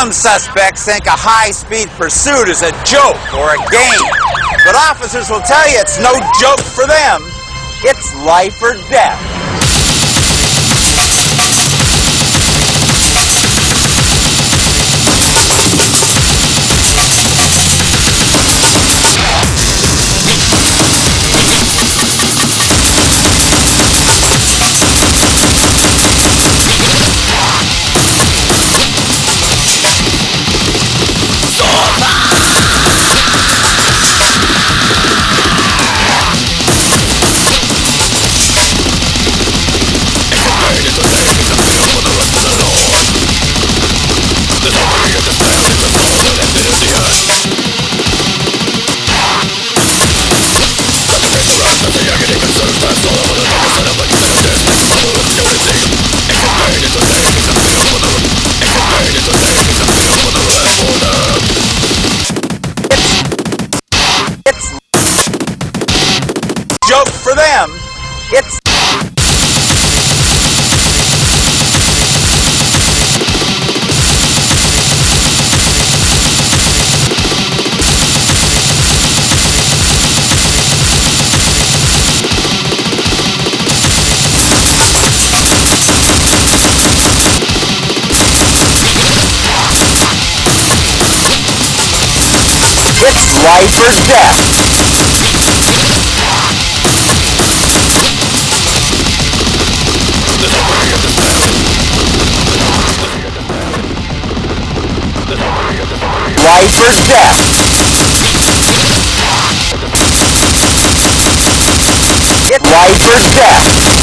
Some suspects think a high-speed pursuit is a joke or a game. But officers will tell you it's no joke for them. It's life or death. Them. It's it's life Life or death. Life or death.